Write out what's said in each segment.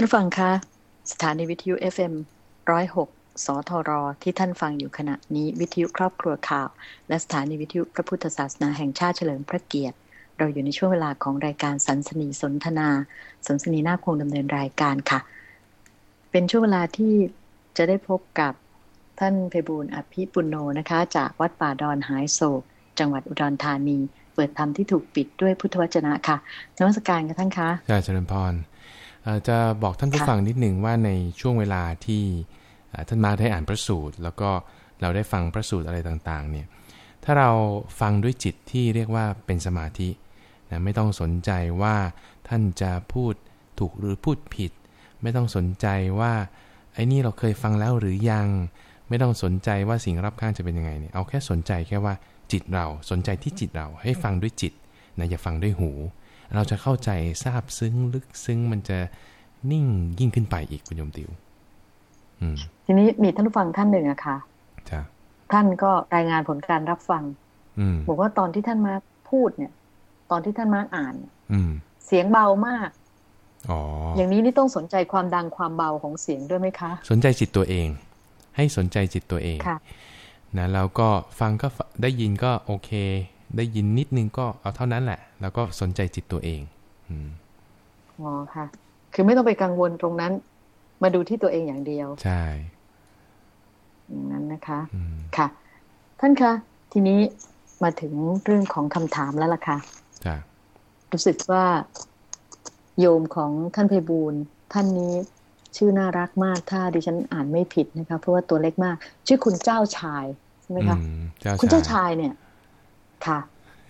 ท่านฟังคะสถานีวิทยุ FM 106 สทร ที่ท่านฟังอยู่ขณะนี้วิทยุครอบครัวข่าว และสถานีวิทยุพระพุทธศาสนาแห่งชาติเฉลิมพระเกียรติ เราอยู่ในช่วงเวลาของรายการสันสนีสนทนาสันสนีนาคงดำเนินรายการค่ะ เป็นช่วงเวลาที่จะได้พบกับท่านเพบูลอภิปุโนนะคะ จากวัดป่าดอนหายโศก จังหวัดอุดรธานี เปิดธรรมที่ถูกปิดด้วยพุทธวจนะค่ะนวัตการกันท่านคะใช่เจริญพร จะบอกท่านผู้ฟังนิดหนึ่งว่าในช่วงเวลาที่ท่านมาได้อ่านพระสูตร แล้วก็เราได้ฟังพระสูตรอะไรต่างๆ เนี่ย ถ้าเราฟังด้วยจิตที่เรียกว่าเป็นสมาธินะไม่ต้องสนใจว่าท่านจะพูดถูกหรือพูดผิด ไม่ต้องสนใจว่าไอ้นี่เราเคยฟังแล้วหรือยัง ไม่ต้องสนใจว่าสิ่งรับข้างจะเป็นยังไงเนี่ยเอาแค่สนใจแค่ว่าจิตเราสนใจที่จิตเราให้ฟังด้วยจิตนะอย่าฟังด้วยหู เราจะเข้าใจทราบซึ้งลึกซึ้งมันจะนิ่งยิ่งขึ้นไปอีกคุณโยมติวทีนี้มีท่านผู้ฟังท่านหนึ่งอะค่ะท่านก็รายงานผลการรับฟังบอกว่าตอนที่ท่านมาพูดเนี่ย ตอนที่ท่านมาอ่านเสียงเบามากออย่างนี้นี่ต้องสนใจความดังความเบาของเสียงด้วยไหมคะ สนใจจิตตัวเอง ให้สนใจจิตตัวเองนะเราก็ฟังก็ได้ยินก็โอเค ได้ยินนิดนึงก็เอาเท่านั้นแหละ แล้วก็สนใจจิตตัวเองอืมอ๋อค่ะ คือไม่ต้องไปกังวลตรงนั้น มาดูที่ตัวเองอย่างเดียว ใช่อย่างนั้นนะคะค่ะ ท่านคะทีนี้มาถึงเรื่องของคำถามแล้วล่ะค่ะจ้ะรู้สึกว่าโยมของท่านเพบูลท่านนี้ชื่อน่ารักมาก ถ้าดิฉันอ่านไม่ผิดนะคะ เพราะว่าตัวเล็กมาก ชื่อคุณเจ้าชายใช่ไหมคะคุณเจ้าชายเนี่ย ค่ะ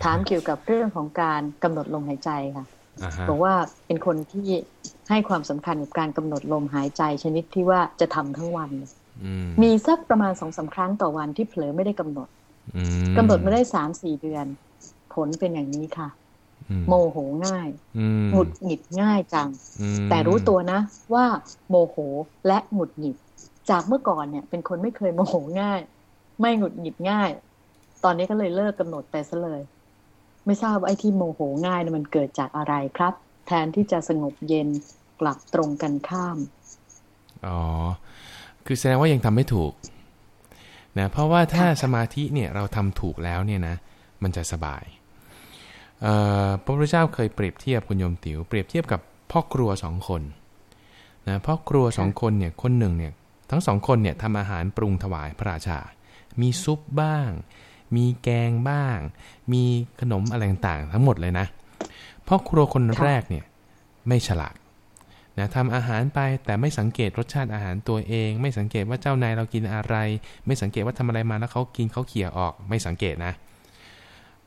ถามเกี่ยวกับเรื่องของการกำหนดลมหายใจค่ะบอกว่าเป็นคนที่ให้ความสำคัญกับการกำหนดลมหายใจชนิดที่ว่าจะทำทั้งวันมีสักประมาณสองสาครั้งต่อวันที่เผลอไม่ได้กำหนดกำหนดไม่ได้สามสี่เดือน ผลเป็นอย่างนี้ค่ะ โมโหง่ายหงุดหงิดง่ายจัง แต่รู้ตัวนะ ว่าโมโหและหงุดหงิด จากเมื่อก่อนเนี่ย เป็นคนไม่เคยโมโหง่าย ไม่หงุดหงิดง่าย ตอนนี้ก็เลยเลิกกำหนดแต่ซะเลย ไม่ทราบไอ้ที่โมโหง่ายมันเกิดจากอะไรครับ แทนที่จะสงบเย็นกลับตรงกันข้าม อ๋อ คือแสดงว่ายังทำไม่ถูกนะเพราะว่าถ้าสมาธิเนี่ยเราทำถูกแล้วเนี่ยนะ มันจะสบายพระพุทธเจ้าเคยเปรียบเทียบคุณโยมติว๋วเปรียบเทียบกับพ่อครัวสองคนนะพ่อครัวสองคนเนี่ยคนหนึ่งเนี่ยทั้งสองคนเนี่ยทำอาหารปรุงถวายพระราชา มีซุปบ้าง มีแกงบ้าง มีขนมอะไรต่างๆทั้งหมดเลยนะพ่อครัวคนแรกเนี่ยไม่ฉลาดนะทำอาหารไปแต่ไม่สังเกตรสชาติอาหารตัวเอง ไม่สังเกตว่าเจ้านายเรากินอะไร ไม่สังเกตว่าทำอะไรมาแล้วเขากินเขาเขี่ยออก ไม่สังเกตนะ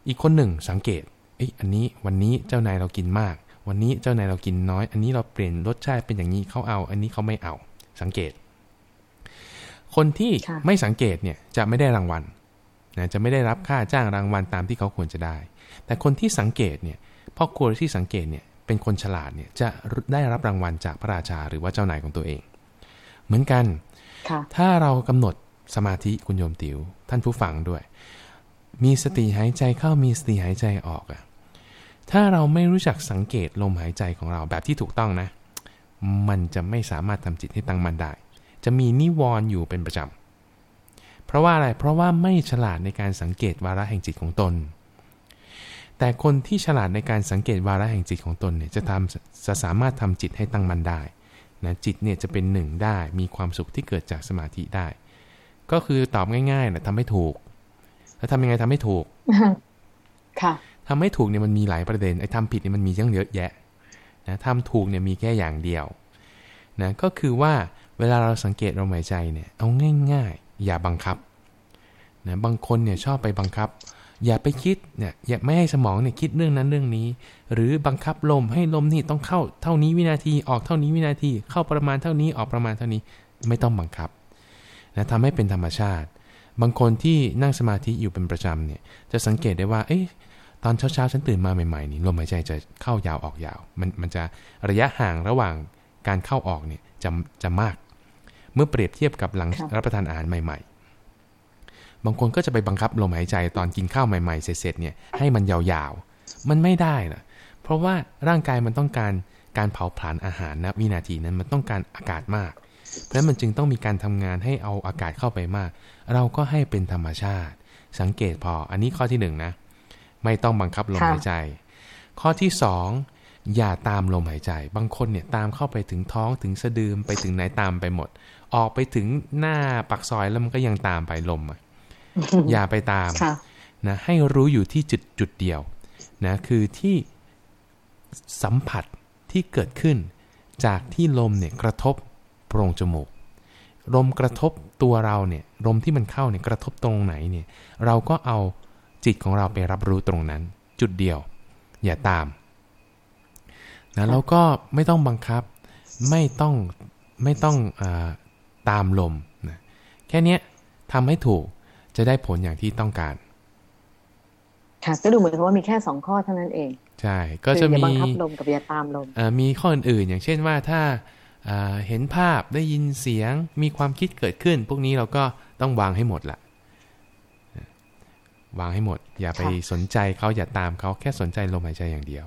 อีกคนหนึ่งสังเกตเอ้ยอันนี้วันนี้เจ้านายเรากินมาก วันนี้เจ้านายเรากินน้อย อันนี้เราเปลี่ยนรสชาติเป็นอย่างนี้เขาเอา อันนี้เขาไม่เอา สังเกต คนที่ไม่สังเกตเนี่ยจะไม่ได้รางวัล นะจะไม่ได้รับค่าจ้างรางวัลตามที่เขาควรจะได้ แต่คนที่สังเกตเนี่ยพ่อครัวที่สังเกตเนี่ยเป็นคนฉลาดเนี่ยจะได้รับรางวัลจากพระราชาหรือว่าเจ้านายของตัวเอง เหมือนกันถ้าเรากำหนดสมาธิคุณโยมติว๋วท่านผู้ฟังด้วย มีสติหายใจเข้ามีสติหายใจออกอะถ้าเราไม่รู้จักสังเกตลมหายใจของเราแบบที่ถูกต้องนะ มันจะไม่สามารถทำจิตให้ตั้งมั่นได้ จะมีนิวรณ์อยู่เป็นประจำ เพราะว่าอะไร เพราะว่าไม่ฉลาดในการสังเกตวาระแห่งจิตของตน แต่คนที่ฉลาดในการสังเกตวาระแห่งจิตของตนเนี่ยจะทำจะสามารถทำจิตให้ตั้งมั่นได้นะจิตเนี่ยจะเป็นหนึ่งได้มีความสุขที่เกิดจากสมาธิได้ ก็คือตอบง่ายๆนะทำให้ถูก แล้วทำยังไงทำให้ถูกค่ะทำให้ถูกเนี่ยมันมีหลายประเด็นไอ้ทำผิดเนี่ยมันมีเยอะแยะนะทำถูกเนี่ยมีแค่อย่างเดียวนะก็คือว่าเวลาเราสังเกตลมหายใจเนี่ยเอาง่าย อย่าบังคับนะบางคนเนี่ยชอบไปบังคับ อย่าไปคิดเนี่ยอย่าไม่ให้สมองเนี่ยคิดเรื่องนั้นเรื่องนี้ หรือบังคับลมให้ลมนี่ต้องเข้าเท่านี้วินาทีออกเท่านี้วินาที เข้าประมาณเท่านี้ออกประมาณเท่านี้ไม่ต้องบังคับนะทำให้เป็นธรรมชาติ บางคนที่นั่งสมาธิอยู่เป็นประจำเนี่ยจะสังเกตได้ว่า เอ๊ะตอนเช้าๆฉันตื่นมาใหม่ๆนี่ลมหายใจจะเข้ายาวออกยาว มันมันจะระยะห่างระหว่างการเข้าออกเนี่ยจะจะมาก เมื่อเปรียบเทียบกับหลังรับประทานอาหารใหม่ ๆ บางคนก็จะไปบังคับลมหายใจตอนกินข้าวใหม่ๆ เสร็จๆเนี่ยให้มันยาวๆ มันไม่ได้นะเพราะว่าร่างกายมันต้องการการเผาผลาญอาหารนะวินาทีนั้นมันต้องการอากาศมาก เพราะมันจึงต้องมีการทำงานให้เอาอากาศเข้าไปมาก เราก็ให้เป็นธรรมชาติ สังเกตพออันนี้ข้อที่หนึ่งนะไม่ต้องบังคับลมหายใจ ข้อที่ส องอย่าตามลมหายใจ บางคนเนี่ยตามเข้าไปถึงท้องถึงสะดืมไปถึงไหนตามไปหมด ออกไปถึงหน้าปักซอยแล้วมันก็ยังตามไปลมอะอย่าไปตามนะให้รู้อยู่ที่จุดจุดเดียวนะคือที่สัมผัสที่เกิดขึ้น จากที่ลมเนี่ยกระทบโพรงจมูก ลมกระทบตัวเราเนี่ยลมที่มันเข้าเนี่ยกระทบตรงไหนเนี่ย เราก็เอาจิตของเราไปรับรู้ตรงนั้น จุดเดียว อย่าตาม นะแล้วก็ไม่ต้องบังคับ ไม่ต้องไม่ต้องอตามลมนะแค่นี้ทำให้ถูกจะได้ผลอย่างที่ต้องการ ค่ะก็ดูเหมือนว่ามีแค่สองข้อเท่านั้นเอง ใช่ ก็จะมีบังคับลมกับอย่าตามลมมีข้ออื่นๆ อย่างเช่นว่าถ้าเห็นภาพได้ยินเสียงมีความคิดเกิดขึ้น พวกนี้เราก็ต้องวางให้หมดละวางให้หมด อย่าไปสนใจเขาอย่าตามเขาแค่สนใจลมหายใจอย่างเดียว